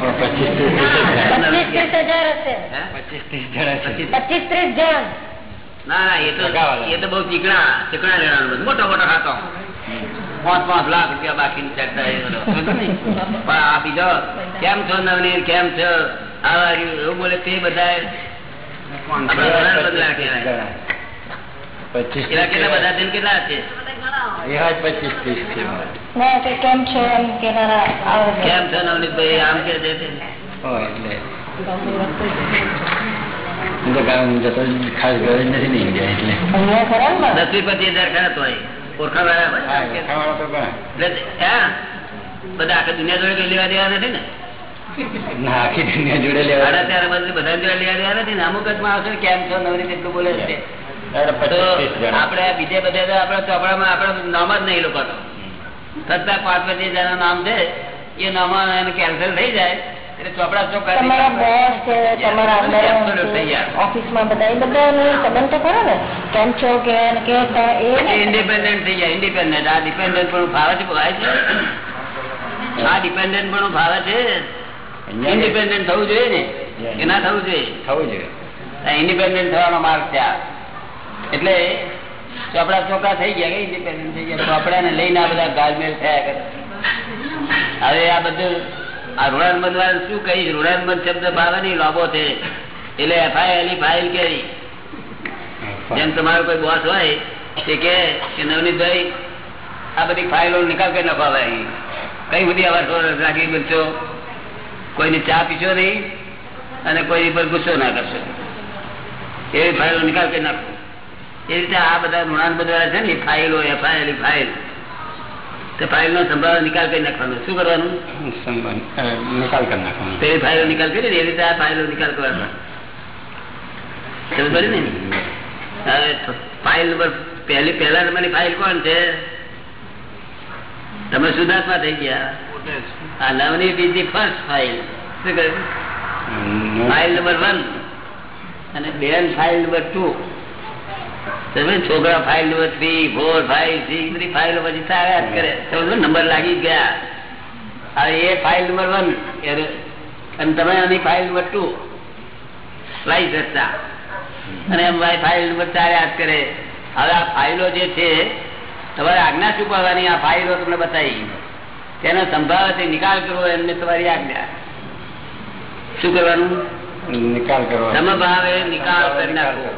મોટો મોટો ખાતો. પાંચ પાંચ લાખ રૂપિયા બાકી? પણ આ બીજો કેમ છો નવનીર કેમ છો? એવું બોલે તે બધા. પચીસ કેટલા બધા છે ને કેટલા છે? કેમ છો. નવનીતભાઈ? આમ કે ખાસ ગયો નથી ને ઇન્ડિયા એટલે. પચીસ હજાર ખરા તો બધા આખી દુનિયા જોડે લેવા દેવા નથી ને? આખી દુનિયા જોડે લેવા ત્યારે બધું બધા જોડે લેવા દેવા નથી ને? અમુક જ આવશે કેમ છો નવનીત એટલું બોલે છે આપણે બીજે બધે આપડે આપણા ચોપડામાં આપડે નામ જ નહીં લોકો છતાં પાંચ પચીસ જણા નામ છે એ નામ એને કેન્સલ થઈ જાય એટલે ચોપડા ચોખ્ખા તમારા બોસ છે તમારા Absolute થઈ અંદર જાય. ઓફિસમાં બધા એ બધાનો સંબંધ તો ખરો ને? કેમ છો કે ને કે તા એ એ ને? ઇન્ડિપેન્ડન્ટ થઈ જાય ઇન્ડિપેન્ડન્ટ આ ડિપેન્ડન્ટ પણ ભાવે છે ભાવે છે? આ ડિપેન્ડન્ટ પણ ભાવે છે? ઇન્ડિપેન્ડન્ટ થવું જોઈએ ને? કે ના થવું જોઈએ? થવું જોઈએ. આ ઇન્ડિપેન્ડન્ટ થવાનો માર્ગ ત્યાં આ. એટલે ચોપડા ચોખ્ખા થઈ ગયા ઇન્ડિપેન્ડન્ટ થઈ ગયા? ચોપડાને લઈને આ બધા ગાલમેલ થયા કરે. હવે આ બધું, આ રૂડાન વાળા શું કહી? રૂડાન બંધ શબ્દ ભાવે નહીં લાભો છે. એટલે એફઆઈએલ ફાઇલ કરી જેમ તમારો કોઈ બોસ હોય તે કે નવનીત નવનીતભાઈ, આ બધી ફાઇલો નિકાલ કરી નાખો હવે કઈ બધી આવા રાખી બનશો કોઈની ચા પીશો નહીં? અને કોઈની પર ગુસ્સો ના કરશો? એવી ફાઇલો નિકાલ કરી નાખો. એ રીતે આ બધા ઋણાન બધા છે ને ફાઇલો એફઆઈએલ ફાઇલ તે ફાઇલ નો સંભાળ નિકાલ કરી નાખવાનો. શું કરવાનું? નિકાલ કરી નાખવાનો. પેલી ફાઇલો નિકાલ કરી એ રીતે આ ફાઇલો નિકાલ કરવાનો. સમજ પડી ને? હવે ફાઇલ નંબર પહેલી પહેલા નંબરની ફાઇલ કોણ છે? તમે સુધાર્થમાં થઈ ગયા. આ નવની બીજી ફર્સ્ટ ફાઇલ શું કહ્યું ફાઇલ નંબર વન અને બેન ફાઇલ નંબર ટુ તમે છોકરા file number three four five six બધી ફાઇલો પછી આવ્યા જ કરે. સમજો નંબર લાગી ગયા. એ ફાઇલ નંબર વન અને તમે આની ફાઇલ નંબર ટુ લાઈ શકતા અને ભાઈ ફાઇલ નંબર ચાર યાદ કરે. હવે આ ફાઇલો જે છે તમારે આજ્ઞા શું આ ફાઇલો તમને બતાવી તેનો સંભાવથી નિકાલ કરવો એમને તમારી આજ્ઞા. શું કરવાનું? નિકાલ કરવો સમભાવે નિકાલ કરી નાખવો.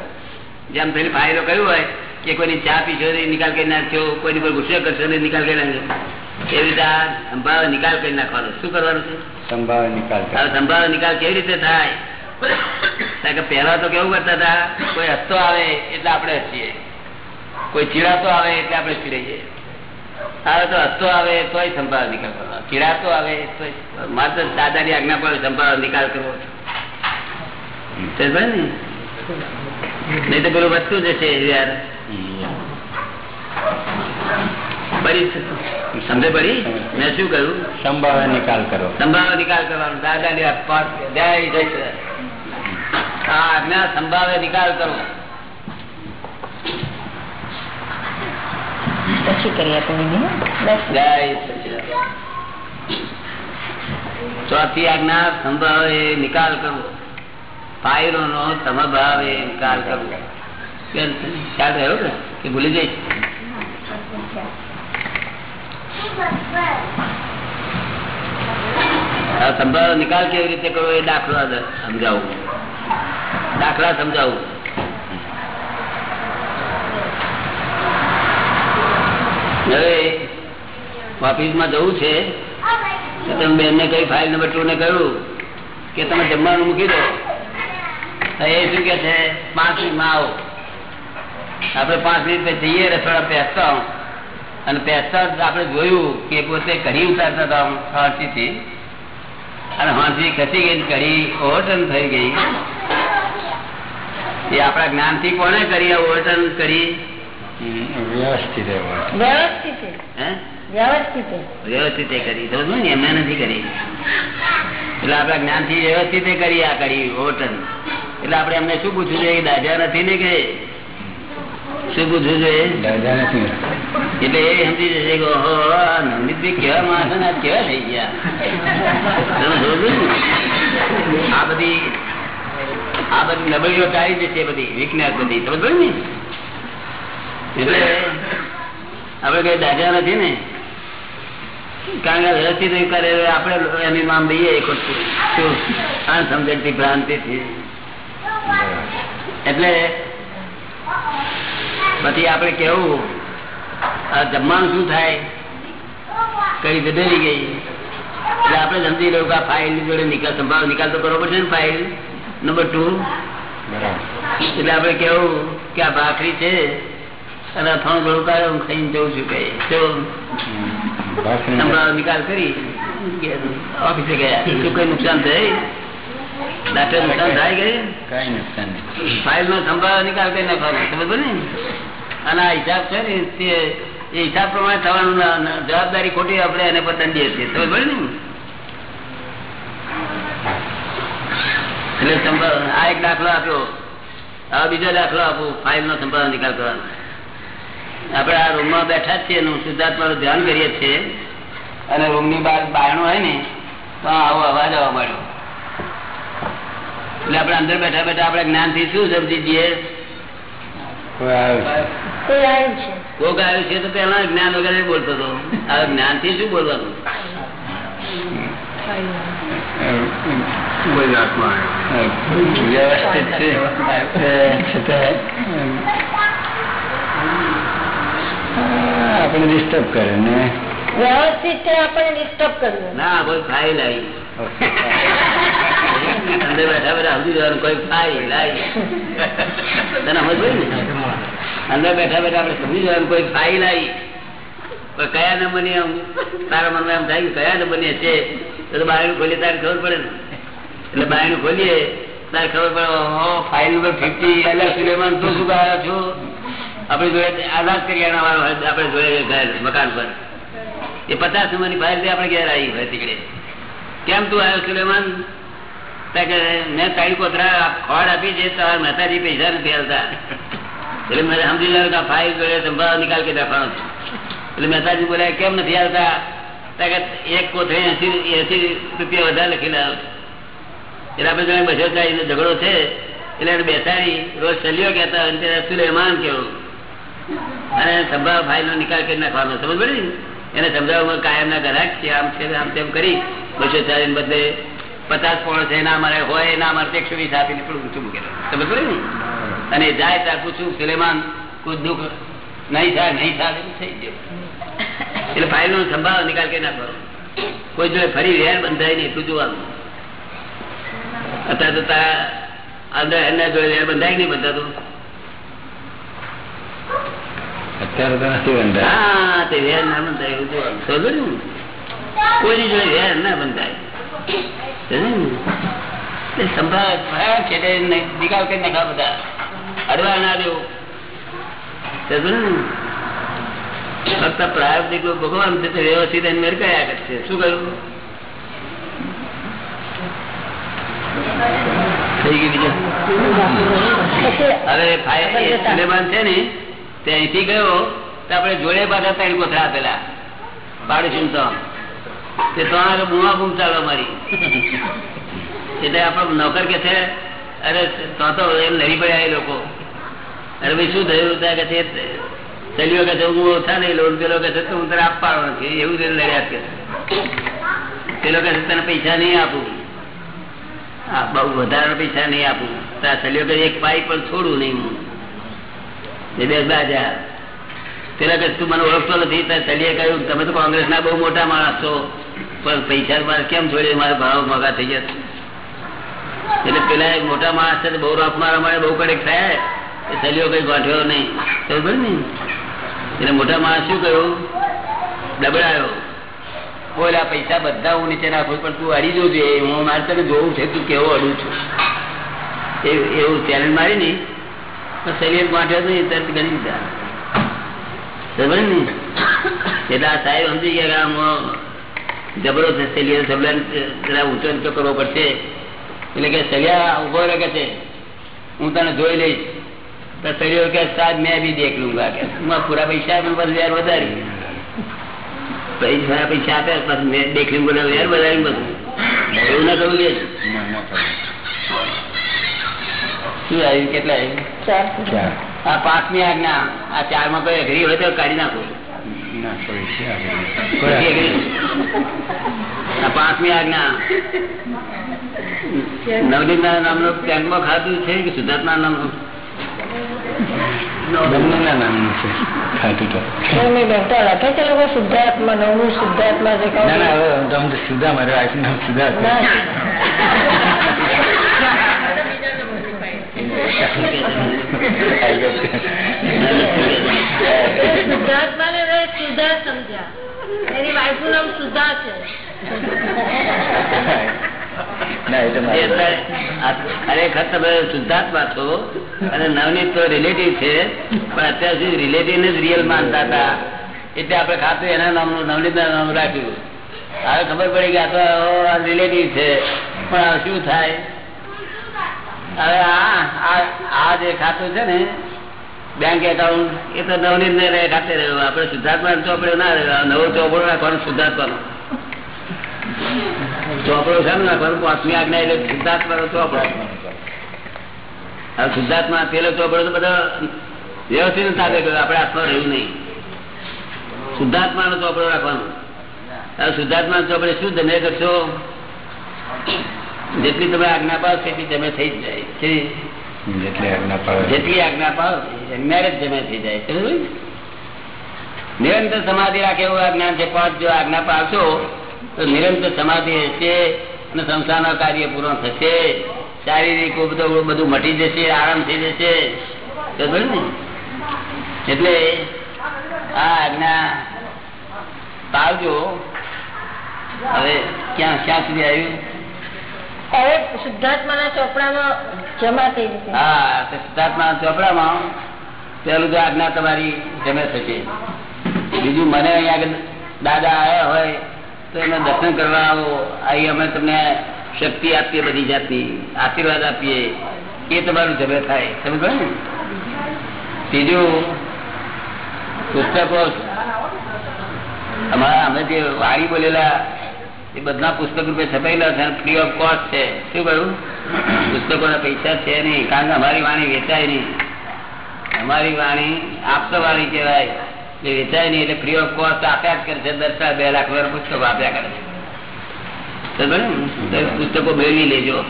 જેમ પેલી ફાઇલો કહ્યું હોય કે કોઈની ચા પીશો તો નિકાલ કરી નાખશો કોઈની પર ગુસ્સે કરશો તો નિકાલ કરી નાખશો એવી રીતે આ સંભાવ નિકાલ કરી નાખવાનો. શું કરવાનું છે? સંભાવે નિકાલ સંભાવે નિકાલ કેવી રીતે થાય? પેલા તો કેવું કરતા હતા કોઈ હસતો આવે એટલે આપણે હસીએ. કોઈ ચીડાતો આવે એટલે આપણે ચીડાઈએ. હવે તો હસતો આવે તોય સંભાવ નિકાલ કરવાનો. ચીડાતો આવે તોય માત્ર દાદાની આજ્ઞા પર સંભાવ નિકાલ કરવો. ને? નહીં તો પેલું વધતું જશે યાર. સમજે પડી? મેં શું કહ્યું? સંભાવે નિકાલ કરો. સંભાવ નિકાલ કરવાનો. દાદા ની જય જય આ આજ્ઞા સંભાવે નિકાલ કરો. પછી કરીએ આપણે જય શ્રી ચોથી આજ્ઞા સંભાવે નિકાલ કરવો. ફાયરો નો સમભાવે ઇનકાર કરવો. ખ્યાલ રહ્યો ને? કે ભૂલી જઈશ નિકાલ કેવી રીતે કરવો એ દાખલા સમજાવું. દાખલા સમજાવું. હવે ઓફિસમાં જવું છે, તો તમે બેન ને કઈ ફાઇલ નંબર ટુ ને કહ્યું, કે તમે જમવાનું મૂકી દો. એ શું કે છે? પાંચ મિનિટમાં આવો આપણે પાંચ મિનિટ જઈએ રસોડા પહેરતા. અને પહેરતા આપણે જોયું કે પોતે કઢી ઉતારતા હતા હાંસીથી અને હાંસી ખસી ગઈ કઢી ઓવરટર્ન થઈ ગઈ. એ આપણા જ્ઞાનથી કોને કરી આ ઓવરટર્ન કરી વ્યવસ્થિત વ્યવસ્થિત હે? વ્યવસ્થિત કરી. સમજો ને એમને નથી કરી. એટલે આપણા જ્ઞાનથી વ્યવસ્થિત કરી આ કરી હોટલ એટલે આપડે એમને શું પૂછવું જોઈએ? દાદા નથી ને કે? શું પૂછવું જોઈએ? દાદા નથી. એટલે એ સમજી જશે કે ઓહો નવનીતભાઈ કેવા માણસો ને આ કેવા થઈ ગયા? આ બધી આ બધી નબળીઓ ટાળી જશે બધી વીકનેસ બધી. તમે જોયું ને? એટલે આપડે કઈ દાદા નથી ને? કારણ કે વ્યવસ્થિત કરે આપણે એની નામ લઈએ અણસમજણથી ભ્રાંતિથી એટલે પછી આપણે કેવું? જમવાનું શું થાય? કઈ વધેરી ગઈ? એટલે આપણે સમજી રહ્યું કે આ ફાઇલ જોડે નિકાલ સંભાવ નિકાલ તો કરવો પડશે ને ફાઇલ નંબર ટુ એટલે આપણે કેવું? કે આ ભાખરી છે અને અથાણું ગળું કાઢે, હું ખાઈને જઉં છું કઈ નિકાલ કરી ઓફિસે ગયા. શું કઈ નુકસાન થાય ડાક્ટર નુકસાન થાય ગઈ કઈ નુકસાન નહીં. ફાઇલ નો સંભાવ નિકાલ કરી નાખવાનો. સમજ ને અને આ હિસાબ છે ને તે એ હિસાબ પ્રમાણે થવાનું જવાબદારી ખોટી આપણે એને પર દંડીએ છીએ સમજ પડે ને એટલે સંભાવ આ એક દાખલો આપ્યો. હવે બીજો દાખલો આપું ફાઇલ નો સંભાળ નિકાલ કરવાનો. આપણે આ રૂમમાં બેઠા જ છીએ અને શુદ્ધાત્માનું ધ્યાન કરીએ છીએ. અને રૂમની બહાર બારણું હોય ને તો આવો અવાજ આવવા માંડ્યો. એટલે આપણે અંદર બેઠા બેઠા આપણે જ્ઞાનથી શું સમજી જઈએ? કોક આવ્યું છે તો પેલા જ્ઞાન વગેરે બોલતો હતો. હવે જ્ઞાનથી શું બોલવાનું? વ્યવસ્થિત છે. આપણે ડિસ્ટર્બ કરે ને. વ્યવસ્થિત છે આપણને ડિસ્ટર્બ કર્યું ના કોઈ ફાઇલ આવી અંદર બેઠા બેઠા સમજી જવાનું કોઈ ફાઇલ આવી તને સમજ ને? અંદર બેઠા બેઠા આપણે સમજી જવાનું કોઈ ફાઇલ આવી પણ કયા નંબરની આમ? તારા મનમાં એમ થાય કે કયા નંબરની છે? તો બાયણું ખોલીએ તારે ખબર પડે ને. એટલે બાયણું ખોલીએ તારે ખબર પડે file number fifty Alla Suleman તું શું ગાયો છો? આપણે જોડે આઝાદ વાળો હોય, આપણે ઘર મકાન પર. એ પચાસ ફાઇલથી આપણે ઘેર આવી હોય તીકડે. કેમ તું આવ્યો સુલેમાન મેં તારી કોતરા ખોડ આપી છે તમારા મહેતાજી પૈસા નથી આવતા એટલે મેં સમજી લાવ્યું કે ફાઇલ જોડે સંભાવ નિકાલ કે નાખવાનો છે. એટલે મહેતાજી બોલ્યા કેમ નથી આવતા? કે એક કોથળે એસી એસી રૂપિયા વધારે લખીને આવે. એટલે આપણે જાણે ચાલીસ ઝઘડો છે. એટલે બેસાડી રોજ ચલ્યો કહેતા સુલેમાન કેવું? અને સંભાવ ફાઇલ નો નિકાલ કરી નાખવાનો સમજ પડી? એને સમજાવવામાં કાયમ ના છે આમ છે આમ તેમ કરી. બસો ચાલીસ બદલે પચાસ પોણો છે ના મારે હોય ના મારે એકસો વીસ આપીને પણ ઊંચું મૂકેલું સમજ પડે ને? અને જાય ત્યાં પૂછું સુલેમાન કોઈ દુઃખ નહીં થાય નહીં થાય એવું થઈ ગયું. એટલે ફાઇલ નો સંભાવ નિકાલ કરી નાખવાનો. કોઈ જોડે ફરી વેર બંધાય નહીં એટલું જોવાનું. અત્યારે તો તારા અંદર એના જોડે વેર બંધાય નહીં બંધાતું. અત્યારે તો નથી બંધાય. હા તે વેર ના બંધાય એવું જોવાનું. સમજો ને કોઈની જોડે વેર ના બંધાય. સમજ્યો ને? એટલે સંભાળ છે નિકાલ કરી નાખા બધા. અડવા ના દેવું. ફક્ત પ્રાયોગિક ભગવાન છે વ્યવસ્થિત એને મેર કરશે શું કહ્યું? થઈ ગયું બીજું? હવે સુલેમાન છે ને તે અહીંથી ગયો, તો આપણે જોડે પાછા ત્રણ કોથળા આપેલા પાડોશી તો. તે બુમા બુમ ચાલવા મારી. એટલે આપણો નોકર કે છે, અરે તો તો એમ લડી પડ્યા એ લોકો. અરે ભાઈ શું થયું? ત્યાં કે છે ચલ્યો કે હું ઓછા નહીં લોન પેલો કે છે, તો હું તને આપવાનો નથી એવું જ લડ્યા કે પેલો કે તને પૈસા નહીં આપું. હા, બહુ વધારે પૈસા નહીં આપું. ત્યાં ચલ્યો કે એક પાઈ પણ છોડું નહીં હું. પેલા તું મને ઓળખતો નથી ચલીએ કહ્યું, તમે તો કોંગ્રેસના બહુ મોટા માણસ છો. પણ પૈસા મારે કેમ છોડી મારા ભાવ મોગા થઈ ગયા એટલે પેલા એક મોટા માણસ છે બહુ રોફ મારા મારે બહુ કડક થયા. એ ચલીઓ કઈ ગોઠવ્યો નહીં. ખબર ને એટલે મોટા માણસ શું કહ્યું? ડબડાયો બોલ પૈસા બધા હું નીચે નાખું પણ તું અડી જોજે. હું મારે તને જોવું છે, તું કેવો અડું છું. એવું ચેલેન્જ મારી ને. તો શરીર ગાંઠ્યો નહીં તરત ગણી દીધા સાહેબ સમજી ગયા કે આમ જબરો છે, શરીર સબલા જરા ઊંચો કરવો પડશે. એટલે કે સળિયા ઊભો રહે છે, હું તને જોઈ લઈશ. તો સળિયો કે, સાહેબ, મેં બી દેખ લુંગા કે હું પૂરા પૈસા પણ પછી વ્યાર વધારી. પૈસા પૈસા આપ્યા પછી મેં દેખ લુંગા વ્યાર વધારી બધું એવું ના કરવું જોઈએ. શું આવ્યું કેટલા આવ્યું. આ પાંચમી આજ્ઞા આ ચારમાં કોઈ અઘરી હોય તો કાઢી નાખો. ના પાંચમી આજ્ઞા નવદીપ ના નામનું ટેન્કમાં ખાતું છે કે નામનું? બંનેના નામનું છે. ખાતું તો. મેં બેઠા લખે છે નવનું શુદ્ધાત્મા ખરેખર નવનીત તો રિલેટિવ છે પણ અત્યાર સુધી રિલેટિવ ને રિયલ માનતા હતા એટલે આપણે ખાતું એના નામનું નવનીત ના નામ રાખ્યું. હવે ખબર પડી કે આ તો રિલેટિવ છે. પણ શું થાય? હવે આ જે ખાતું છે ને બેંક એકાઉન્ટ એ તો નવની ને રહે, ખાતે રહ્યો આપણે શુદ્ધાત્મા ચોપડો ના રહ્યો નવો ચોપડો રાખવાનો શુદ્ધાત્માનો. ચોપડો છે ને નાખવાનો પાંચમી આજ્ઞા એટલે શુદ્ધાત્માનો ચોપડો. હવે શુદ્ધાત્મા પેલો ચોપડો તો બધો વ્યવસ્થિત તાબે ગયો આપણે આત્મા રહ્યું નહીં. શુદ્ધાત્માનો ચોપડો રાખવાનો. હવે શુદ્ધાત્મા ચોપડે શું ધંધે કરશો જેટલી તમે આજ્ઞા પાડો તેટલી તમે થઈ જાય. છે જેટલી આજ્ઞા પાડે મેરેજ જમે થઈ જાય. છે નિરંતર સમાધિ રાખે એવું આજ્ઞા છે. પાંચ જો આજ્ઞા પાડશો તો નિરંતર સમાધિ હશે અને સંસારના કાર્ય પૂર્ણ થશે. શારીરિક બધું બધું મટી જશે આરામ થઈ જશે. એટલે આ આજ્ઞા પાડજો હવે ક્યાં ક્યાં સુધી આવ્યું? દર્શન કરવા આવો. અહીં અમે તમને શક્તિ આપીએ બધી જાતની, આશીર્વાદ આપીએ. એ તમારું જમે થાય. સમજો ને? બીજું પુસ્તકો. અમારા અમે જે વાણી બોલેલા એ બધા પુસ્તક રૂપે છપાયેલા છે ફ્રી ઓફ કોસ્ટ છે. શું કહ્યું? પુસ્તકોના પૈસા છે નહીં. કારણ કે અમારી વાણી વેચાય નહીં. અમારી વાણી આપતવાળી કહેવાય. એ વેચાય નહીં એટલે ફ્રી ઓફ કોસ્ટ આપ્યા જ કરે છે. દસ બે લાખ રૂપિયા પુસ્તકો આપ્યા કરે છે. પુસ્તકો મેળવી લેજો.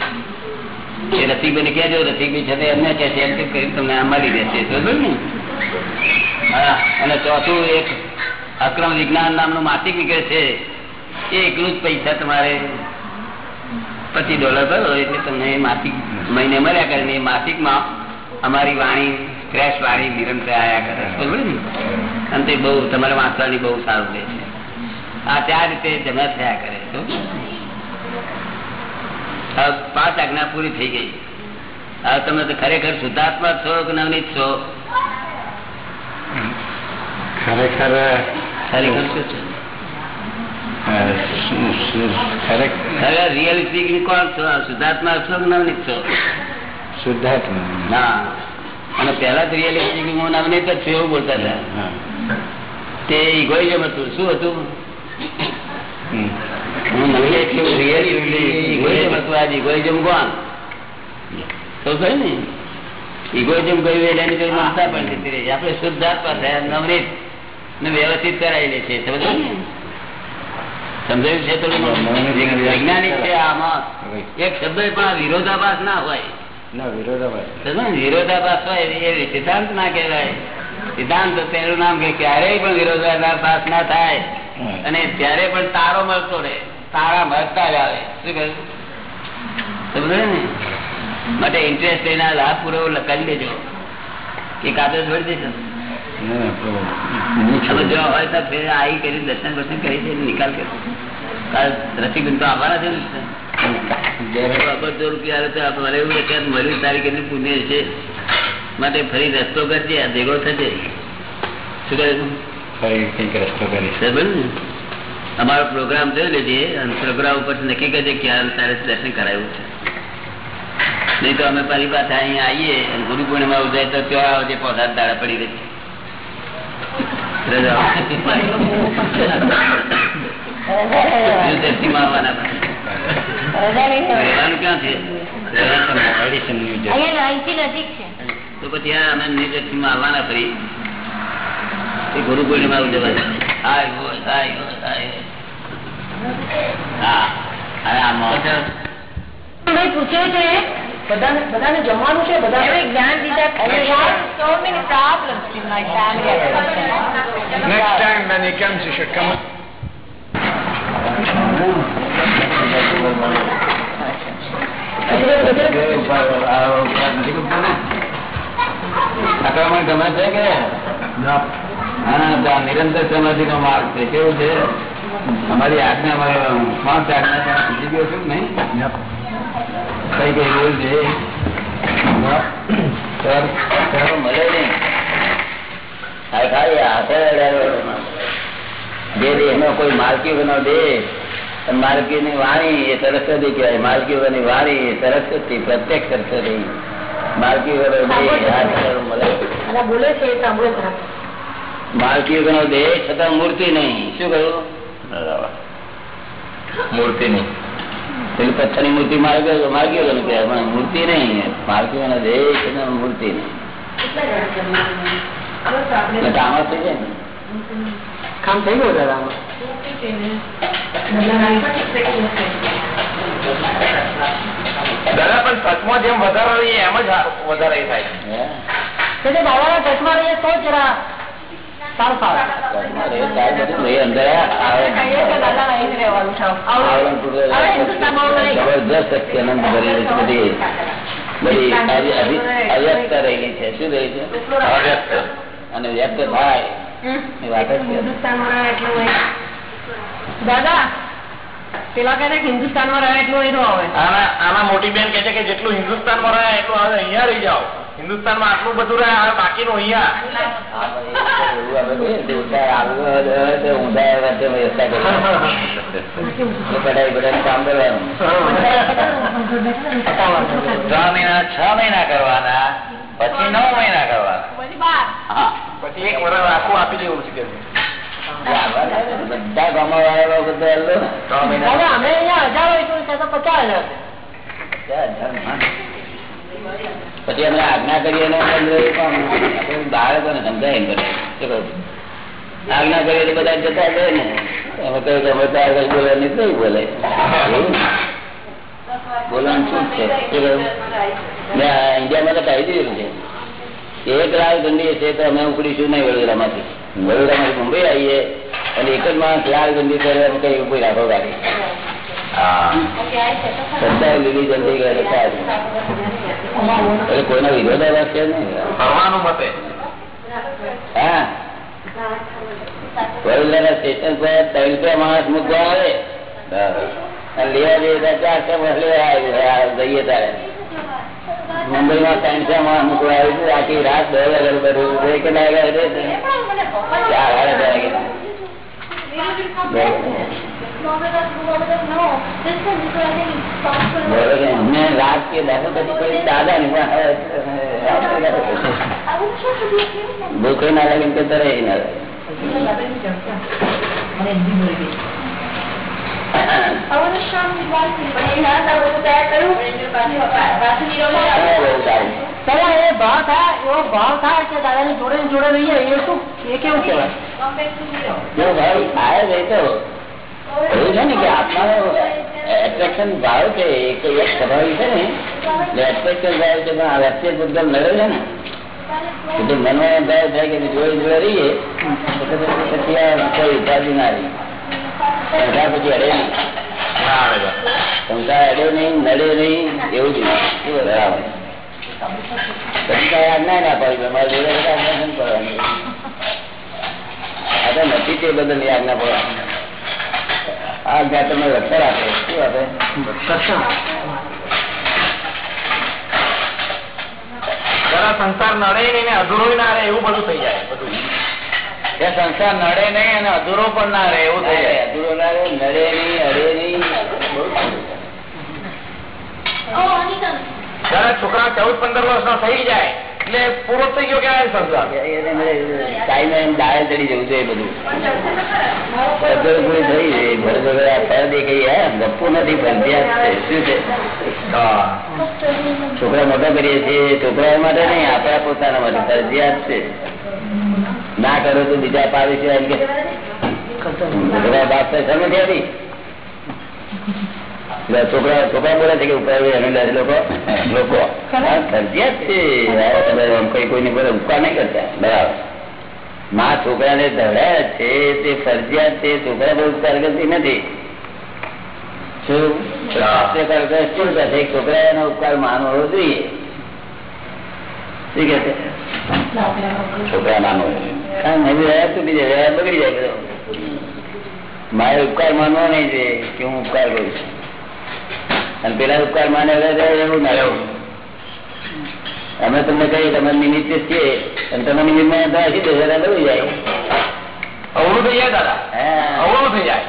એ રસિકભાઈ કહેજો, રસિકભાઈ છે એમને કહે છે, એમ કરીને તમને આ મળી રહેશે સમજ્યો ને? હા. અને ચોથું એક અક્રમ વિજ્ઞાન નામનું માસિક નીકળે છે. એ એકલું જ પૈસા તમારે પચીસ ડોલર ભરો એટલે તમને માસિક મહિને મળ્યા કરે ને એ માસિકમાં અમારી વાણી ફ્રેશ વાણી નિરંતર આયા કરે. બરોબર ને? અને તે બહુ તમારે વાંચવાની બહુ સારું રહે છે. આ ચાર રીતે જમા થયા કરે? પાંચ આજ્ઞા પૂરી થઈ ગઈ. હવે તમે તો ખરેખર શુદ્ધાત્મા છો કે નવનીત છો? ખરેખર ખરેખર શું છો? કોણ છો? શુદ્ધાત્મા છો નવનીત છો? શુદ્ધાત્મા. ના અને પહેલા તો રિયલ હું નવનીત જ છું એવું બોલતા હતા. તે ઇગોઇઝમ હતું. શું હતું? હું નવનીત છું. રિયલ ઇગોઇઝમ હતું. આજ ઇગોઇઝમ કોણ? તો કહે ને ઇગોઇઝમ કહ્યું એટલે એની જોડે મમતા પણ જતી રહી આપણે શુદ્ધાત્મા થયા નવનીત. ને વ્યવસ્થિત કરાયેલી છે. સમજો ને? સમજાયું છે થોડું વૈજ્ઞાનિક છે આમાં. એક શબ્દ પણ વિરોધાભાસ ના હોય. વિરોધાભાસ. વિરોધાભાસ હોય એ સિદ્ધાંત ના કહેવાય. સિદ્ધાંત તેનું નામ કે ક્યારેય પણ વિરોધાભાસ ના થાય. અને ત્યારે પણ તારો મળતો રહે તારા મળતા જ આવે શું કહ્યું? સમજો ને? માટે ઇન્ટરેસ્ટ એના લાભ પૂરો કરી દેજો. કે કાતો છોડી દેજો. કરી દર્શન બર્શન કરી નિકાલ કરો. કાલ રસીબેન તો આવવાના છે અબજો રૂપિયા મારે એવું છે કે મળ્યું તારી કેટલી પુણ્ય છે. માટે ફરી રસ્તો કરજે આ ભેગો થશે શું કહ્યું ફરી કંઈક રસ્તો કરી અમારો પ્રોગ્રામ જોઈ લેજે અને પ્રોગ્રામ ઉપર નક્કી કરજે ક્યારે તારે દર્શન કરાયું છે. નહીં તો અમે પરી પાછા અહીંયા આવીએ અને ગુરુ પૂર્ણિમા ઉદય તો ત્યાં આવજે પોતા દાડા પડી રહી પછી યુનિવર્સિટીમાં આવવાના ફરી ગુરુ પૂર્ણિમા ઉજવવા પૂછ્યું છે બધાને બધાને જમવાનું છે બધા જ્ઞાન દીધા And we have so many problems in my family. Next time when he comes, you should come. આક્રમણ ગમે છે કે હા નિરંતર સમાધિ નો માર્ગ છે કેવું છે અમારી આજ્ઞા અમારે પાંચ આજ્ઞા સમજી ગયો છું નહીં કઈ કઈ રૂલ છે. સર સર મળે નહીં. ખાલી હાથે જે દેહનો કોઈ માલકી બનો દે. માલકીની વાણી એ સરસ્વતી કહેવાય. માલકી વાણી એ સરસ્વતી પ્રત્યક્ષ સરસ્વતી માલકી બનો દેહ આ સર. મળે. અને બોલે છે એ સાંભળો ખરા. માલકી બનો દેહ છતાં મૂર્તિ નહીં. શું કહ્યું? મૂર્તિ નહીં. પેલી પથ્થરની મૂર્તિ માર્ગીઓ માર્ગીઓ બની કહેવાય પણ મૂર્તિ નહીં દેહ મૂર્તિ નહીં. કામ થઈ જાય ને કામ થઈ ગયું દાદા દાદા પણ સચમાં જેમ વધારો એમ જ વધારે થાય. જે બાબાના ટચમાં રહીએ તો જરા સારું ફાવે. અરે, સાહેબ, બધું ભાઈ અંદર આવે કહીએ કે દાદા અહીં જ રહેવાનું છે. આવું. ભરેલી બધી. બધી અભિ- અભિ- અવ્યક્ત રહેલી છે. શું રહી છે? અવ્યક્ત. અને વ્યક્ત થાય. એ વાત જ દાદા પેલા કહે છે કે હિન્દુસ્તાનમાં રહે એટલું હોય તો આવે. આના આના મોટી બેન કે છે કે જેટલું હિન્દુસ્તાનમાં રહે એટલું હવે અહીંયા રહી જાઓ. હિન્દુસ્તાનમાં આટલું બધું રહે બાકી બાકીનું અહીંયા. મહિના છ મહિના કરવાના પછી નવ મહિના કરવાના પછી એક વર્ષ આખું આપી દેવું છે. કે બધા ગામો વાળા મહિના અમે અહીંયા હજાર હોય તો પચાસ હજાર. પછી અમે આજ્ઞા કરીએ ને આપણે બાળકોને સમજાય આજ્ઞા કરીએ બધા જતા રહે ને. અમે અમે શું છે? ને ઇન્ડિયામાં તો કહી દીધું છે. એક લાખ દંડી છે તો અમે ઉપડીશું નહીં વડોદરામાંથી. વડોદરામાંથી મુંબઈ આવીએ અને એક જ માણસ લાલ દંડી કરે એમ કઈ ઊભી રાખો ગાડી કોઈનો વિરોધાભાસ છે નહીં. ત્રણ રૂપિયા માણસ મૂકવા આવે. લેવા જઈએ ચારસો માણસ લેવા જઈએ તારે મુંબઈમાં ત્રણસો માણસ મૂકવા આવ્યું છે. આખી રાત દસ વાગે બધું બે કેટલા વાગે રહે છે? ચાર સાડા ચાર વાગે બરોબર એમને રાત કે દાખલ પછી કોઈ દાદા ની પણ હવે ભૂખ ના લાગે ને કે તરે ના લાગે દાદા એ ભાવ થાય એવો ભાવ થાય કે દાદાની જોડે ને જોડે રહીએ એ શું એ કેવું કહેવાય જો ભાઈ થાય રહે તો એવું છે ને કે આત્માનો એટ્રેક્શન ભાવ છે એક એક સ્વભાવિક છે ને એટલે એટ્રેક્શન ભાવ છે પણ આ વ્યક્તિ પૂતગલ લડે છે ને એટલે મનમાં એમ ભાવ થાય કે જોડે જોડે રહીએ પછી આ કોઈ ઉપાધિ ના રહી. સંસાર પછી અડે નહીં. ના સંસાર અડે નહીં નડે નહીં એવું જ બરાબર યાદ ના પાડી તમારે જોડે આજ્ઞા નથી તે બદલ આજ્ઞા પડવાની. આ આજ્ઞા તમે વખતર આપે શું આપે જરા સંસાર નડે નહીં ને અધૂરો ના રહે એવું બધું થઈ જાય બધું. સંસાર નડે નહીં અને અધૂરો પણ ના રહે એવું થઈ જાય. અધૂરો ના રહે નડે નહીં અડે નહીં. જરા છોકરા ચૌદ પંદર વર્ષના થઈ જાય એટલે પૂરો થઈ ગયો કે સંસાર ટાઈમે એમ ડાળે ચડી જવું છે એ બધું. પૂરી થઈ છે ઘર વગર આ ફળ દેખાઈ ગપ્પુ નથી ફરજિયાત શું છે? છોકરા મોટા કરીએ છીએ છોકરા માટે નહીં આપણા પોતાના માટે. ફરજિયાત છે. ના કરો તો બીજા પાડી છે એમ કે છોકરા બાપ સમજ છોકરા છોકરા બોલે છે કે ઉપર લોકો. લોકો. ફરજિયાત છે. આમ કઈ કોઈની પર ઉપકાર નહીં કરતા. બરાબર. માં છોકરાને ધડાય છે તે ફરજિયાત છે. છોકરા બહુ ઉપકાર કરતી નથી. છોકરા એનો ઉપકાર માનવો જોઈએ. શું કે છે? છોકરા માનવો બગડી જાય મારે ઉપકાર માનવો નહીં છે કે હું ઉપકાર કરું છું. અને પેલા ઉપકાર માને એવું ના રહેવું અમે તમને કહીએ તમે નિમિત્ત છીએ. અને તમે નિમિત્તમાં હસી દો જરા લઈ જાય. અવળું થઈ જાય દાદા. હા. અવળું થઈ જાય.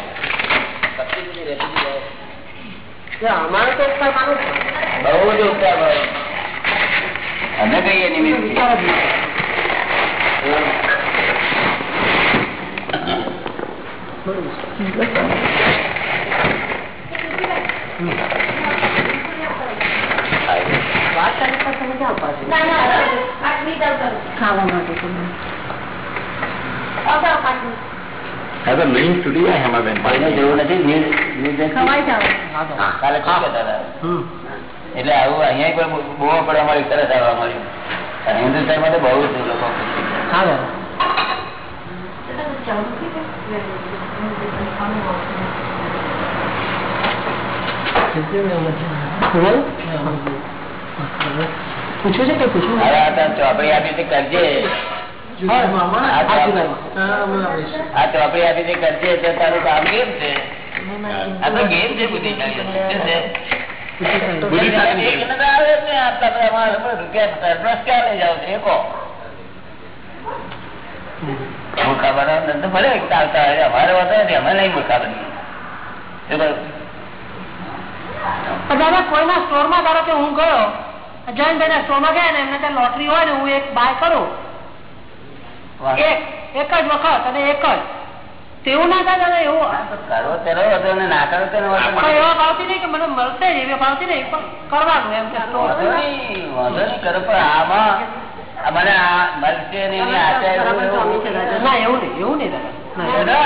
અમારે તો. બહુ જ ઉપકાર. અમે કહીએ નિમિત્ત. વાત ચાલુ તો તમે ક્યાં પાછું? ખાવા માટે તમે. હવે તો લિંક તૂટી જાય હેમાબેન કોઈને જરૂર નથી નિર- નિર્દેશ. હા તો. કાલે શું કહેતા હતા? હમ. એટલે આવું અહીંયા પણ બહુ પડવા મળ્યું સરસ આવવા મળ્યું અને હિન્દુસ્તાનમાં તો બહુ જ લોકો હા દાદા. પૂછ્યું છે કે પૂછ્યું હવે ચોપડી આપી તે કરજે. આ ચોપડી આપી તે કરજે તો તારું કામ કેમ છે? આ તો ગેમ ભલે ચાલતા હોય અમારે વધારે અમે નહીં મૂર્ખા બનીએ શું કહ્યું? પણ દાદા કોઈના સ્ટોરમાં ધારો કે હું ગયો જયંતભાઈ ના સ્ટોરમાં ગયા ને એમને ત્યાં લોટરી હોય ને હું એક બાય કરું એક એક જ વખત અને એક જ તેવું ના થાય દાદા એવું કરો તેનો ને ના કરો તેનો. એવા ભાવતી નહીં કે મને મળશે જ એવી ભાવતી નહીં પણ કરવાનું એમ કે વાંધો નહીં, કરો પણ આમાં મને આ મળશે ને એની એવું એવું. ના એવું નહીં એવું નહીં દાદા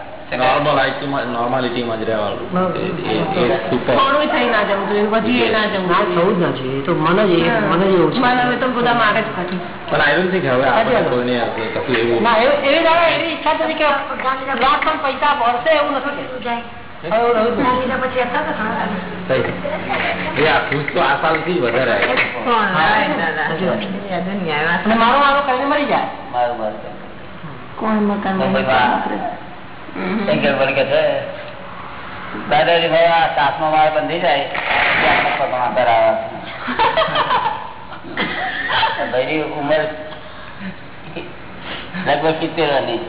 નોર્માલિટીમાં જ રહેવાનું. સુપર થોડું થઈ ના જવું જોઈએ વધી ના જવું ના થવું જ ના જોઈએ તો મન જ મન જ એવું. મને હવે તો બધા મારે જ ખાતી પણ આઈ ડોન્ટ થિંક હવે આપણે કોઈને કશું એવું ના એવી દાદા એવી ઈચ્છા નથી કે લાખ પણ પૈસા ભરશે એવું નથી. આ આ મારો મારો કરીને મરી જાય. મારું મારું. કોણ મકાન શંકર કે છે? દાદાજી ભાઈ આ સાતમો માળ બંધી જાય પગમાં કરાવે ભાઈની ઉંમર લગભગ સિત્તેરની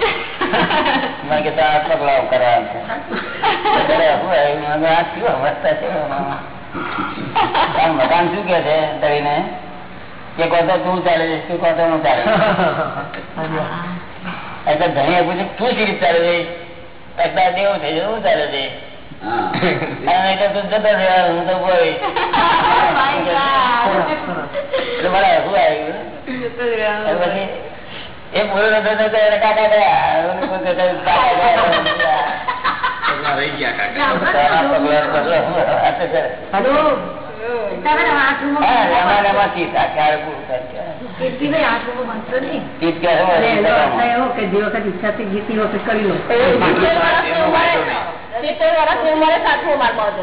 મેં કીધું આ પગલાઓ કરાવે છે છે. મકાન શું કે છે તરીને કે કહો તો ચાલે છે શું કહો તો હું ચાલે એટલે ધણીએ પૂછ્યું તું સી રીતે ચાલે છે? એટલે દેવું થઈ જવું ચાલે છે એ નતો કાકા ગયા. રહી ગયા કાકા.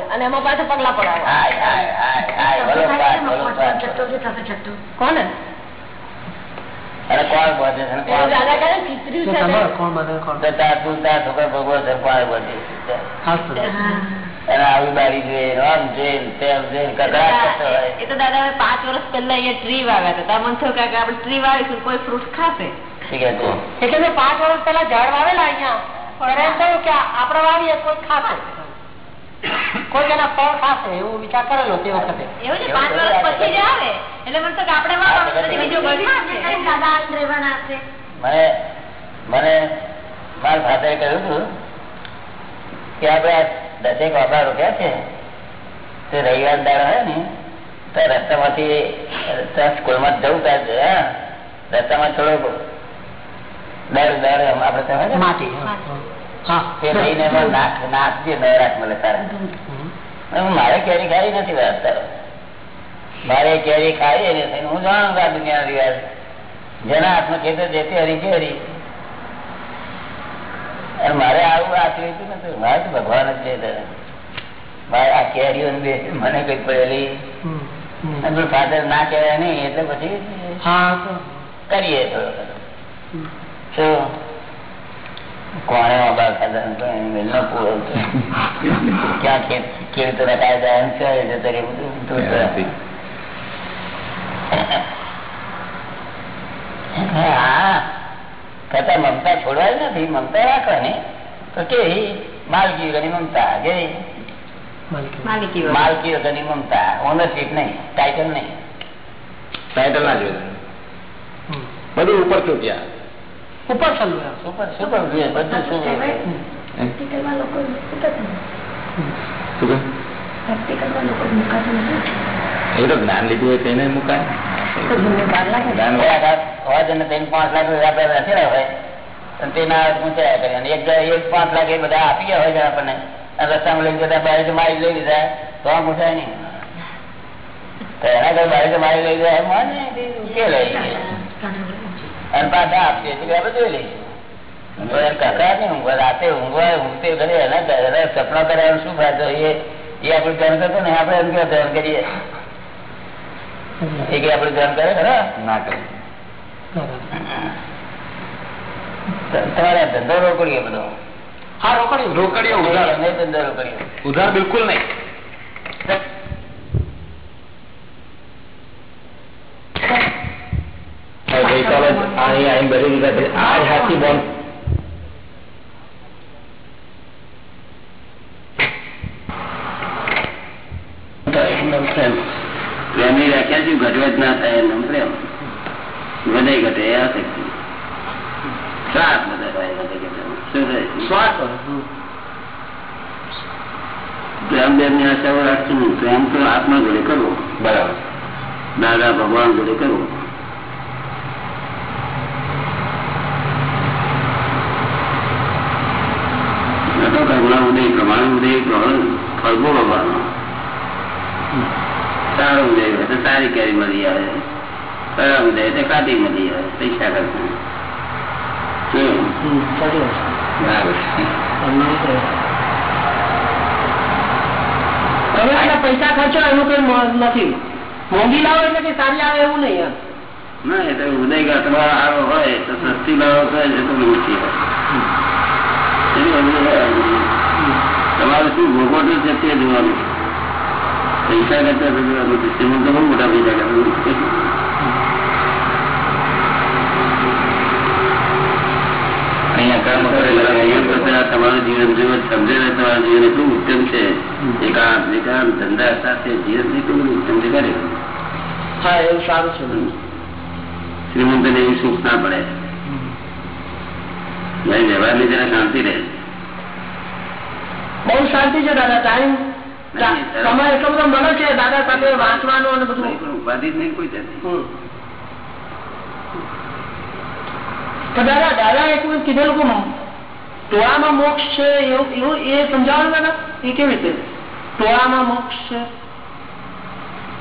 અને એમાં પાછા પગલા પડાવે હાય હાય હાય હાય બોલો પાઠ, બોલો પાઠ. કોને? અને કોણ બોધે છે ને પેલું કોણ ખબર કોણ? બધે કોણ તો તાર તું તાર છોકરો ભગવો છે કોણ બોધે છે? ખાસ તો. એને આવી બારી જોઈએ આમ જોઈએ તેમ જોઈએ કકડાટ હોય. એ તો દાદા હવે પાંચ વર્ષ પહેલા અહીંયા ટ્રી વાવ્યા હતા. મને થયું કે આપણે ટ્રી વાવીશું કોઈ ફ્રૂટ ખાશે? શું કહે છે? એટલે મેં પાંચ વર્ષ પહેલા ઝાડ વાવેલા અહીંયા. પણ એમ થયું કે આપણે વાવીએ કોઈ ખાશે? કોઈ એના ફળ ખાશે? એવો વિચાર કરેલો તે વખતે. એવું છે? પાંચ વર્ષ પછી જ આવે? એટલે મને તો આપણે વાવવાનું પછી બીજું કોઈ ખાશે. મને મને મારા ફાધરે કહ્યું હતું કે આપણે દસેક વાપરા રોક્યા છે? તે રવિવાર દાડો હોય ને તો રસ્તામાંથી સ્કૂલમાં જવું હા, રસ્તામાં થોડો દર દર ને, માટી. તે લઈને નાખ નાખજે નવરાત મળે તારે. મારે કેરી ખાઈ નથી તારો મારે કેરી ખાઈ હું જાણું દુનિયા જેના હાથમાં ખેતર જેથી હરી છે હરી. મારે આવું આચર્યું હતું ને મારે તો ભગવાન જ લેતા મારે આ કેરીઓ બે મને કઈ પડેલી. ફાધર ના કહેવાય નહીં એટલે પછી કરીએ થોડો. કોણે અબાર ખાધા ને મિલનો પૂરો ક્યાં ખેત ખેડૂતોના કાયદા એમ છે બધું. હા. કથા મમતા છોડવાની નથી મમતા રાખવાની. તો કે માલકી વગરની મમતા કેવી માલિકી. વગરની મમતા ઓનરશીપ નહીં ટાઇટલ નહીં. ટાઇટલ ના જોઈએ. બધું ઉપર ચૂક્યા ઉપર એમ. સુપર સુપર બધું શું જોઈએ? શું કહે? એ તો જ્ઞાન લીધું હોય તેને મુકાય જ્ઞાન હોય આ હોય તો એને ત્રણ પાંચ લાખ રૂપિયા આપણે રાખેલા હોય અને તેના ઊંચાયા કરે અને એક જગ્યાએ એક પાંચ લાખ એ બધા આપી ગયા હોય છે આપણને અને રસ્તામાં લઈ જતા બારે મારી લઈ લીધા તો આ પૂછાય નહીં તો એના કરતા બારે મારી લઈ જાય એમ હોય ને તે ઉકેલ આવી જાય. અને પાછા આપશે એટલે આપણે જોઈ લઈશું તો એમ કાકા નહીં ઊંઘવા રાતે ઊંઘવા ઊંઘતે ઘરે એના ઘરે સપના કર્યા શું ફાયદો એ એ આપણું ધ્યાન કરતો ને આપણે એમ કેવું ધ્યાન કરીએ એ કે આપણું ધ્યાન કરે ખરા ના? કરે. તમારે ધંધો રોકડીએ બધો? હા રોકડી રોકડીઓ ઉધાર. નહીં ધંધો રોકડીએ. ઉધાર બિલકુલ નહીં. ગઈકાલે અહીં અહીં ભરી દીધા છે આ જ હાથી બોલ. પ્રેમની વ્યાખ્યા શું ઘટવે જ ના થાય એમ પ્રેમ વધે ઘટે એ આસક્તિ શ્વાસ વધે થાય વધે ઘટે. શું થાય? સ્વાદ પર. પ્રેમની આશાઓ રાખશું નહીં. પ્રેમ તો આત્મા જોડે કરવો. બરાબર. દાદા ભગવાન જોડે કરવો. કરુણા ઉદય પ્રમાણ ઉદય પ્રબળ ફળગો ભગવાન સારો દે તો સારી કેરી મળી આવે ખરાબ દે તો કાઢી મળી આવે પૈસા કરતા. પૈસા ખર્ચો એનું કઈ નથી. મોંઘી લાવો એટલે કે સારી આવે એવું નહીં ના એટલે ઉદય ગાંઠમાં આવો હોય તો સસ્તી લાવો તો ઊંચી હોય. તમારે શું ભોગવટું છે તે જોવાનું પૈસા કરતા બહુ મોટા પૈસા કરતા તમારું જીવન સમજે ને તમારું જીવન એટલું ઉત્તમ છે હા એવું સારું છે શ્રીમંત ને એવી સુખ ના પડે ભાઈ વ્યવહારની જરા શાંતિ રહે બહુ શાંતિ છે દાદા ટાઈમ સમય એટલો બધો મળે છે દાદા સાથે વાંચવાનો અને બધું? ઉપાધિ નહીં કોઈ જાતની. તો દાદા દાદા એક વખત કીધેલું કે ટોળામાં મોક્ષ છે એવું એવું એ સમજાવવાનું દાદા? એ કેવી રીતે? ટોળામાં મોક્ષ છે.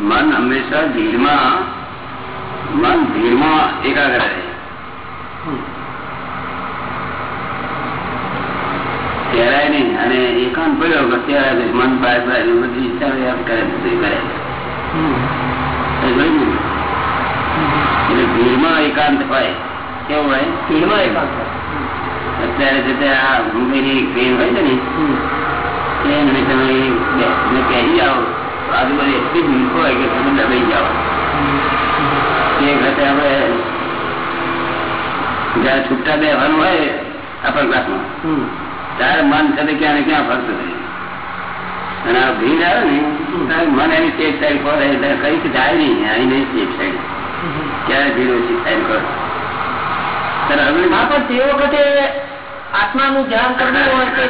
મન હંમેશા ભીડમાં મન ભીડમાં એકાગ્ર રહે. પહેરાય નહીં. અને એકાંત પડ્યો કે મન ને બધી ઈચ્છા હોય એમ કરે બધું કરે એટલે ભીડમાં એકાંત હોય. કેવું હોય? ભીડમાં એકાંત અત્યારે જતે આ મુંબઈની ટ્રેન હોય છે ને એ તમે પહેરી જાઓ. આજુબાજુ એટલી ભીડ હોય કે તમે દબાઈ જાઓ. એ વખતે આપણે જયારે છૂટા બેવાનું હોય અપર ક્લાસમાં ત્યારે મન સાથે ક્યાં ને ક્યાં ફરતું રહે. અને આ ભીડ આવે ને તારે મન એની સેફ સાઈડ પર રહે એટલે કંઈક જાય નહીં અહીં નહીં સેફ સાઈડ ક્યારે ભીડ ઓછી સાઈડ કરો પણ તે વખતે આત્માનું ધ્યાન કરવું હોય કે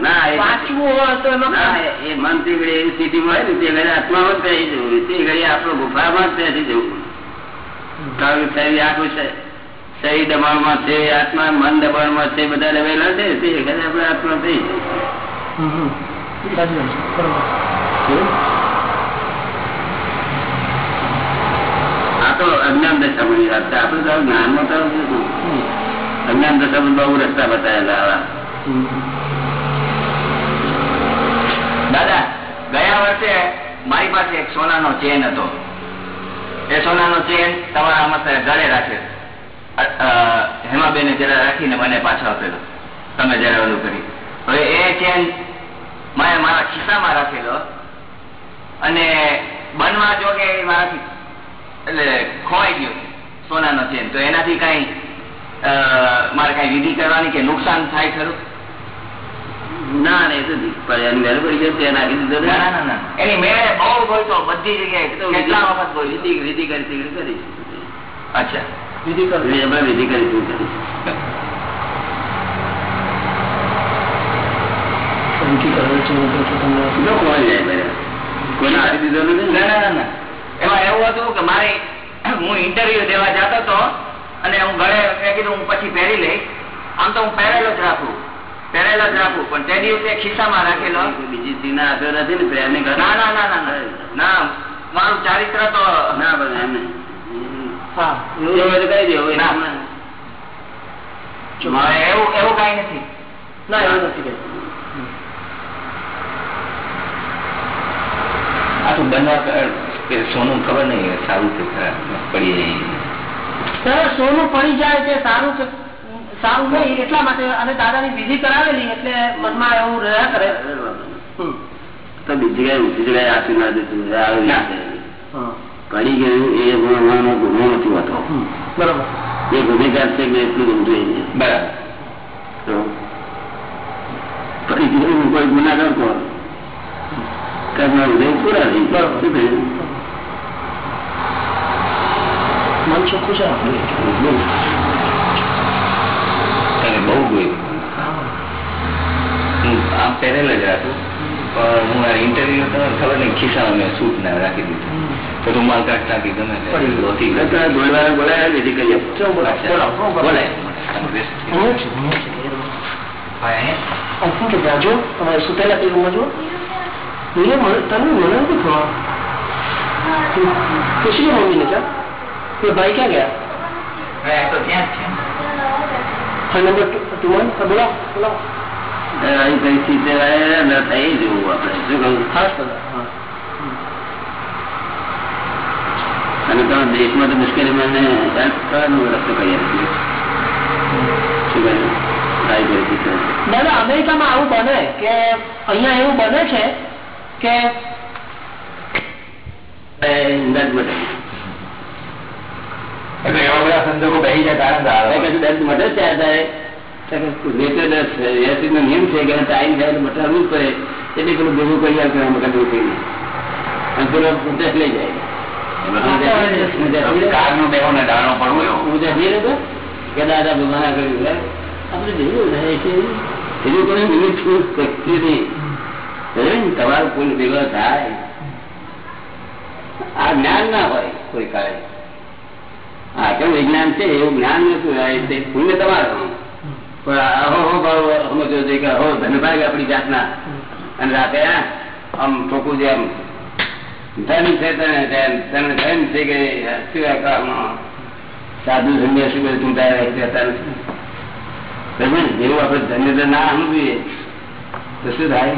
ના એ વાંચવું હોય તો એ- મન તે ઘડી એવી સ્થિતિમાં હોય ને તે ઘડી આત્મામાં જ બેસી જવું તે ઘડી આપણો ગુફામાં જ બેસી જવું. કારણ કે આખું છે. શરીર દબાણમાં છે આત્મા મન દબાણમાં છે બધા દબાયેલા છે આપડે આત્મા થઈ. આ તો અજ્ઞાન દશામાં વાત છે. આપણે તો જ્ઞાનમાં તો અજ્ઞાન દશામાં બહુ રસ્તા બતાવેલા આવા. દાદા ગયા વર્ષે મારી પાસે એક સોનાનો ચેન હતો. એ સોનાનો ચેન તમારા ઘરે રાખ્યો હેમાબેને જરા રાખીને મને પાછો આપેલો તમે જરા ઓલું કરી હવે એ ચેન મેં મારા ખિસ્સામાં રાખેલો અને બનવા જોગે મારાથી એટલે ખોવાઈ ગયો સોનાનો ચેન. તો એનાથી કઈ મારે કઈ વિધિ કરવાની કે નુકસાન થાય ખરું? ના ને બધી જગ્યાએ વિધિ કરી. અચ્છા. વિધિ. આપણે હું ઇન્ટરવ્યુ દેવા જતો હતો અને હું ઘરે મેં કીધું હું પછી પહેરી લઈશ. આમ તો હું પહેરેલો જ રાખું. પહેરેલો જ રાખું. પણ તે દિવસે ખિસ્સામાં રાખેલો. બીજી નથી ને ના ના ના ના ના. ના મારું ચારિત્ર તો ના બધા એમ નહીં. એવું એવું કઈ નથી. ના એવું નથી આ તો બનવા સોનું ખબર નહીં સારું છે પડી જાય સોનું પડી જાય તે સારું છે. સારું નહીં એટલા માટે અને દાદાની વિધિ કરાવેલી એટલે મનમાં એવું રહ્યા કરે. તો બીજી કઈ ઊંચી જગ્યાએ આપી ના દીધું. પડી ગયું એ ભણવાનો ગુનો નથી હોતો. બરાબર. એ ગુનેગાર છે કે એટલું બધું જોઈએ બરાબર. ફરી ગયું કોઈ ગુનાગાર કોણ? ઉદય પૂરા થઈ. બરાબર. શું કહ્યું? મન ચોખ્ખું છે બહુ ગયું આમ પહેરેલા જ રાખું. પણ હું આ ઇન્ટરવ્યુ તમને ખબર નહીં ખિસ્સામાં મેં સૂટ ના રાખી દીધું. તો રૂમાલ કાઢતા તે. તો બોલાયા. બોલાય કે તમારે સુતેલા તે રૂમમાં જો મને તને મને નથી ખબર. પૂછી લો મમ્મીને ક્યાં ભાઈ ક્યાં ગયા? તો ત્યાં જ છે. નંબર ટુ વન બોલાવો બોલાવો. આવી પરિસ્થિતિ ન થઈ જવું આપણે. શું કહું? હા. અને તમે દેશમાં તો મુશ્કેલીમાં હેલ્પ રસ્તો આપીએ શું કહ્યું? દાદા અમેરિકામાં આવું બને કે અહીંયા એવું બને છે કે એ દર્દ મટે. એટલે એવા બધા સંજોગો બે કશું દર્દ મટે જ ત્યારે ત્યારે દસ એસિડ નો નિયમ છે કે ટાઈમ તો મટાડવું જ પડે કરીને લઈ જાય કાર નો દાણો પડવો એવો હું ત્યાં કે દાદા ભગવાન કર્યું આપણે કોઈ શક્તિ નહીં? તમારું કોઈ ભેગો થાય આ જ્ઞાન ના હોય કોઈ કાળે આ કેમ વિજ્ઞાન છે એવું જ્ઞાન નતું પુણ્ય તમારું પણ અહો ભાવ સમજો છે કે હો ધનભાગ આપણી જાતના. અને રાતે આમ ઠોકું છે આમ ધન છે તને ધન તને ધન છે કે શું આ કામમાં સાધુ સંન્યાસી બધું ચૂંટાયા રહેતા નથી. જેવું આપણે ધન્ય ના સમજીએ તો શું થાય?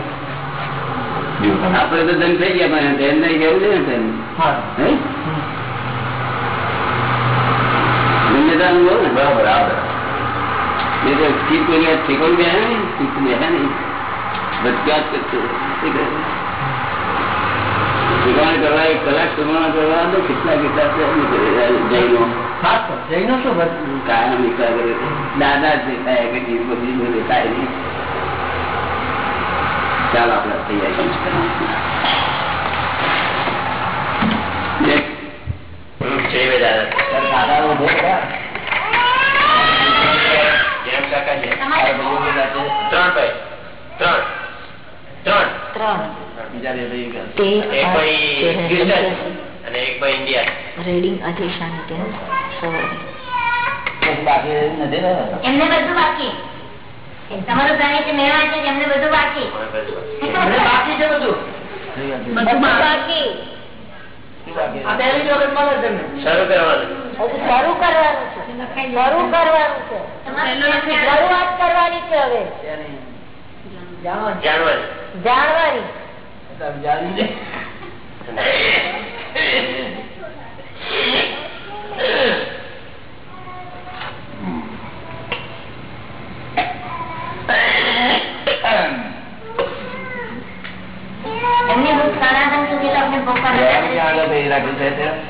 આપડે તો ધન થઈ ગયા પણ ધન નહીં કેવું છે ને ધન? હે? ધન્યતા અનુભવ ને? બરાબર. આવે એ તો ચીપ કોઈ ઠીકોણ બે હે ને ચીપ બે હે ને ભટક્યા જ કરશે શું કરે? ઠેકાણે કરવા એક કલાક ઠેકાણા કરવા દો કેટલા કેટલા છે એમ કરે જૈનો જૈનો શું ભક્તિ? કાયમ નીકળ્યા કરે દાદા જ દેખાય કે જીવ બધી જો દેખાય નહીં ચાલો આપણે તૈયારી જય વેદાંત દાદા ઊભો કરા. જેમ કાકા છે આ બધું બધા છે. ત્રણ ભાઈ. ત્રણ. ત્રણ. ત્રણ. બીજા બે ભાઈ એક ભાઈ અને એક ભાઈ ઇન્ડિયન રેડિંગ અધિશાની ત્યાં સવારે પછી બાકી નથી એમને બધું બાકી. તમારું મેળવા છે એમને બધું બાકી. મને બાકી. છે બધું. બધું બાકી. શરૂ કરવાનું શરૂ કરવાનું છે. શરૂ કરવાનું છે. શરૂઆત કરવાની છે હવે. જાણવાની. એમની બુક સનાતન સુધી તમને પોકાર રાખ્યું છે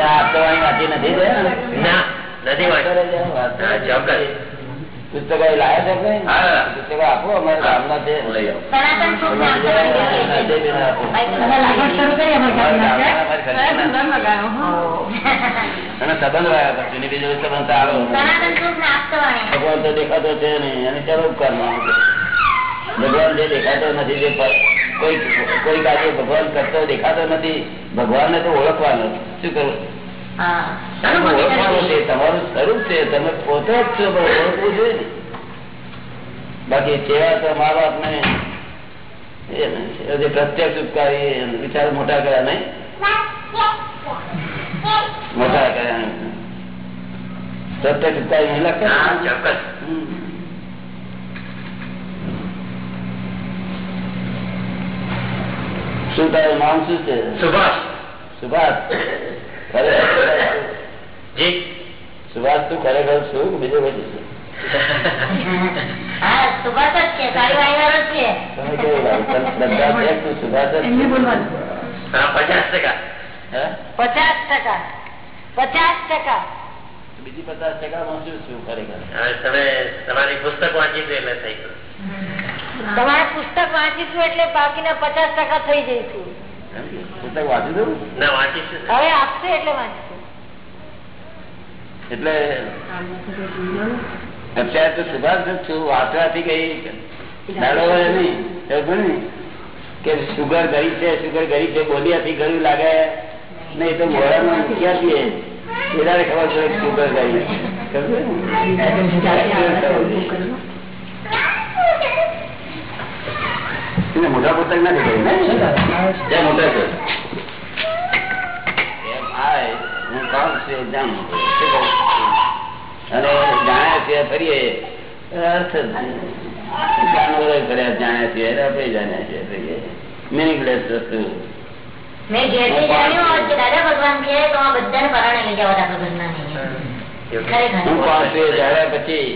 આ આપવાની વાંચી નથી નથી વાત વાત. ચોક્કસ. પુસ્તકો લાયા છે કઈ? પુસ્તકો આપો અમારે ગામના છે. ને ના. અને સંબંધ ને બીજો સંબંધ સારો ને ભગવાન તો દેખાતો છે નહીં અને ચાલો ઉપકારમાં ભગવાન જે દેખાતો નથી જે કોઈ કોઈ કાર્ય ભગવાન કરતો દેખાતો નથી ભગવાનને તો ઓળખવાનો શું કરવું તમારું સ્વરૂપ છે? તમે પોતે જ છો ઓળખવું જોઈએ ને. બાકી ચેવા તો મા બાપ ને પ્રત્યક્ષ ઉપકારી વિચાર મોટા કર્યા નહીં? મોટા કર્યા. પ્રત્યક્ષ ઉપકારી નહીં લાગતા? ચોક્કસ. શું તારું નામ શું છે? સુભાષ. સુભાષ. સુભાષ તું ખરેખર શું બીજું બધું પચાસ ટકા. પચાસ ટકા. પચાસ બીજી પચાસ ટકા માં છું ખરેખર? તમે તમારી પુસ્તક વાંચી એટલે થઈ ગયું. તમારે પુસ્તક વાંચીશું એટલે બાકીના પચાસ ટકા થઈ જઈશું? પુસ્તક વાંચી દઉં? હવે આપશે એટલે વાંચીશું. એટલે અત્યારે તો સુભાષ છું વાંચવાથી કઈ નહીં કે સુગર ગરી છે સુગર ગરી છે બોલ્યાથી ગળ્યું લાગે? નહીં તો મોડામાં મૂક્યા છીએ એનાને ખબર પડે કે સુગર ગરી ખબર ને? એને મોટા પુસ્તક ને જ્યાં મોટા છે? અને જાણ્યા છે ફરીએ. અર્થ જાનવરો કર્યા જાણ્યા છે આપણે જાણ્યા છે ફરીએ. મિનિંગલેસ વસ્તુ મેં ઘેરથી જાણ્યું કે દાદા ભગવાન છે તો આ બધાને પરાણે લઈ જવા ભગવાન ખરેખર ને એટલે નાના છોકરા છે ને તો મારે તો પ્રવચન આ તો હું. એ પછી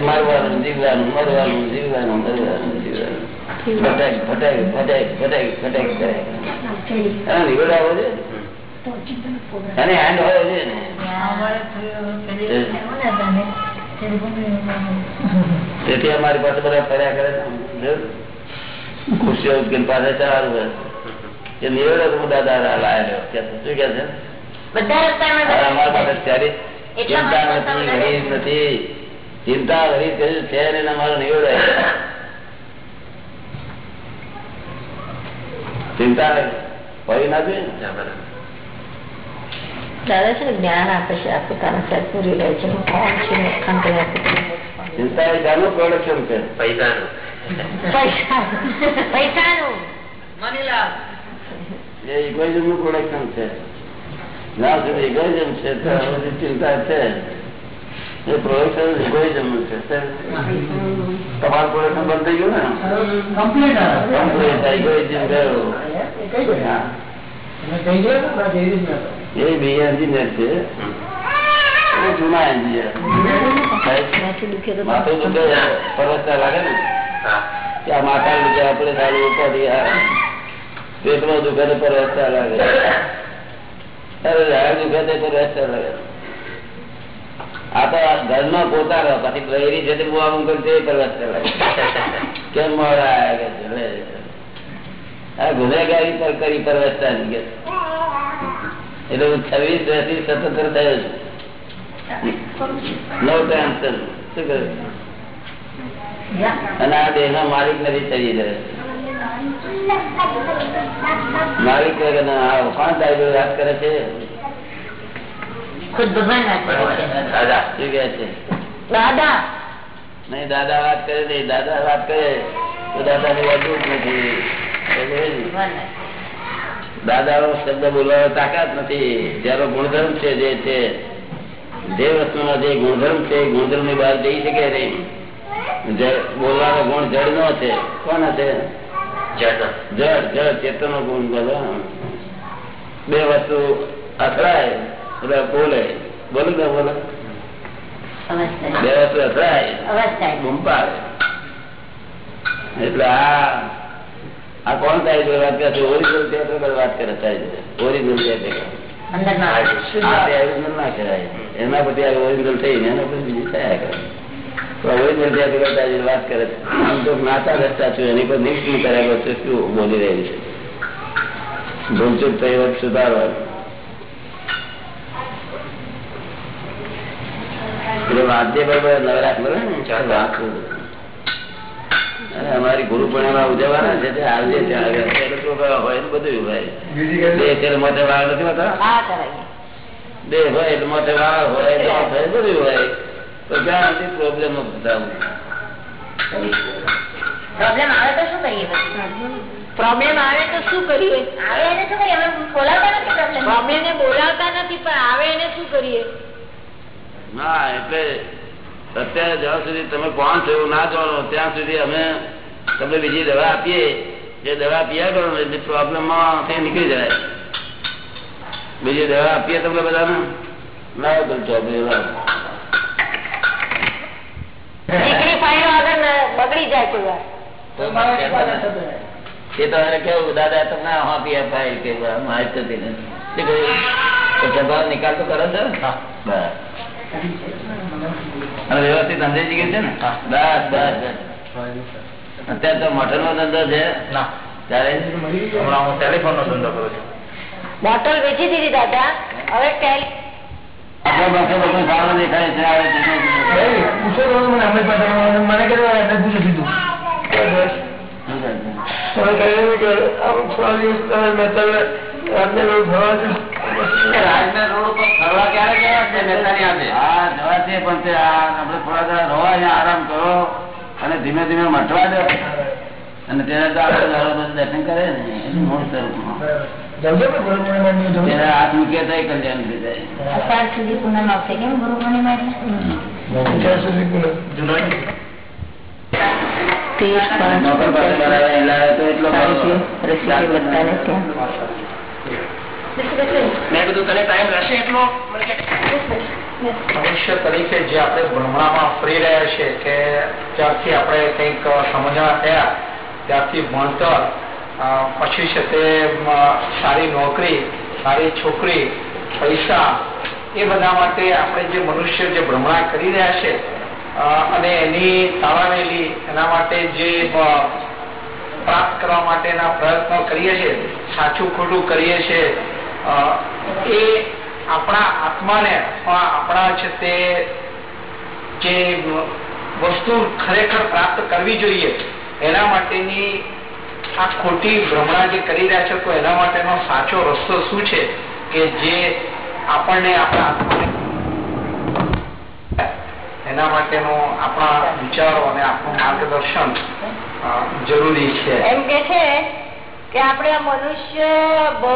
મારવાનું જીવવાનું મરવાનું જીવવાનું મરવાનું જીવવાનું ફટાક ફટાક ફટાક ફટાક. ફટાક કરે નીવડાવો છે? અને હેન્ડ હોય છે ને. તેથી અમારી પાસે બધા ફર્યા કરે છે? ખુશીઓ ઉકેલ પાસે સારું હોય એ નિવેડો હું દાદા લાયેલો કે શું કે છે? અમારા પાસે ત્યારે ચિંતા નથી નથી. ચિંતા હરીફ કશું છે ને અમારો નિવેડો ચિંતા ના જોઈએ ને. દાદા છે ને જ્ઞાન આપે છે આ પોતાના સાહેબ પૂરી રહે છે. હું કોણ છું ખંત ચિંતા પ્રોડક્શન છે પૈસાનું. પૈસા પૈસાનું. એ ઇગોઇઝમનું પ્રોડક્શન છે. જ્યાં સુધી ઇગોઇઝમ છે ત્યાં ચિંતા છે એ પ્રોડક્શન ઇગોઇઝમનું છે. તમારું પ્રોડક્શન બંધ થઈ ગયું ને? કમ્પ્લીટ ગયું. એ બે એન્જિનિયર છે. જૂના એન્જિનિયર માથું દુખે તો માથું દુખે પરવસતા લાગે ને માથા દુખે આપણે સારું ઉપાધિ પેટમાં દુખે તો પરવસતા લાગે. અરે રાહ દુખે તો પરવસતા લાગે. આ તો આ પોતા પોતાનો પછી બહેરી છે તે બુઆ મંગલ છે એ પરવસતા લાગે. કેમ મોડા આવ્યા. આ ગુનેગારી પર કરી પરવસતા એટલે હું છવ્વીસ વર્ષથી સ્વતંત્ર થયો છું. નો ટેન્શન શું કરું અને આ દેહ નો માલિક નથી થઈ રહ્યો. માલિક કોણ વાત કરે છે? ખુદ ભગવાન વાત દાદા. શું કે છે? દાદા. નહીં દાદા વાત કરે નહીં દાદા વાત કરે. તો દાદા ની વધુ નથી. ભગવાન દાદા નો શબ્દ બોલવાનો તાકાત નથી. જયારે ગુણધર્મ છે જે છે જે વસ્તુનો જે ગુણધર્મ છે ગુણધર્મની બહાર જઈ શકે નહીં. બોલવાનો ગુણ જડ નો છે. કોણ છે જડ. જળ જળ ચેતન નો ગુણ બોલો. બે વસ્તુ અથડાય એટલે બોલે. બોલું ને બોલો. બે વસ્તુ અથડાય બૂમ પાડે. એટલે આ આ કોણ થાય છે? વાત કરે ઓરિજિનલ થિયેટર વાત કરે થાય છે. ઓરિજિનલ થિયેટર ના એના પછી ઓરિજિનલ થઈ ને એના પછી બીજું થયા કરે ઓરિજિનલ થિયેટર થાય વાત કરે આમ તો નાતા રસ્તા છું એની પર નિશ્ચિત કરેલો છે શું બોલી રહ્યું છે? ભૂલચૂક થઈ વાત સુધારવાનું એટલે વાદ્ય બરાબર નવરાત બરાબર ને? ચાલ વાંચવું અને અમારી ગુરુ પૂર્ણિમા ઉજવવાના છે તે આવજે ત્યાં આગળ. એ લોકો હોય બધું હોય. બે છે મોટે વાળ નથી હોતા બે હોય એટલે મોટે વાળ હોય દાંત હોય બધું હોય. તો ક્યાં નથી પ્રોબ્લેમ પ્રોબ્લેમ આવે તો શું કરીએ પ્રોબ્લેમ આવે તો શું કરીએ? આવે એને શું કરીએ? બોલાવતા નથી પ્રોબ્લેમ પ્રોબ્લેમ ને બોલાવતા નથી પણ આવે એને શું કરીએ? ના એટલે અત્યારે જ્યાં સુધી તમે કોણ છો એવું ના જાણો ત્યાં સુધી અમે તમને બીજી દવા આપીએ. જે દવા પીયા કરો ને એટલે પ્રોબ્લેમમાં તે નીકળી જાય. બીજી દવા આપીએ તમને બધાને? લાવો તમે ચોપડી લાવો દીકરી ફાઈનો આગળ ન- બગડી જાય કોઈ વાર. એ તો એને કેવું દાદા તમને આપી અપાય કે માહિત થતી નથી. શું કહ્યું? તો સભા નિકાલ તો કરો છો બસ. અને વ્યવસ્થિત સમજાઈ ગયું છે ને? બસ બસ. અત્યારે તો મોટર નો ધંધો છે. ત્યારે? હમણાં હું ટેલિફોન નો ધંધો કરું છું. બોટલ વેચી દીધી દાદા. હવે ટેલ પણ આરામ કરો. અને ધીમે ધીમે મટવા દો. અને તેને તો આપણે દર્શન કરે ને એનું મૂળ સ્વરૂપમાં. હાથ મૂકે તો કલ્યાણ થઈ જાય સુધી પૂનમ આવશે કેમ ગુરુ પૂર્ણિમા નોકર પાસે બનાવે એલા તો એટલો. સારી નોકરી, સારી છોકરી, પૈસા, એ બધા માટે આપણે જે મનુષ્ય જે ભ્રમણા કરી રહ્યા છે અને એની તાળાવેલી એના માટે જે પ્રાપ્ત કરવા માટેના પ્રયત્નો કરીએ છીએ, સાચું ખોટું કરીએ છીએ એ આપણા આત્માને અથવા આપણા છે તે જે વસ્તુ ખરેખર પ્રાપ્ત કરવી જોઈએ, એના માટેની આ ખોટી ભ્રમણા જે કરી રહ્યા છે, તો એના માટેનો સાચો રસ્તો શું છે કે જે આપણને આપણા આત્માને એના માટેનો આપણા વિચારો અને આપણું માર્ગદર્શન જરૂરી છે. એમ કે છે કે આપણે મનુષ્ય બહુ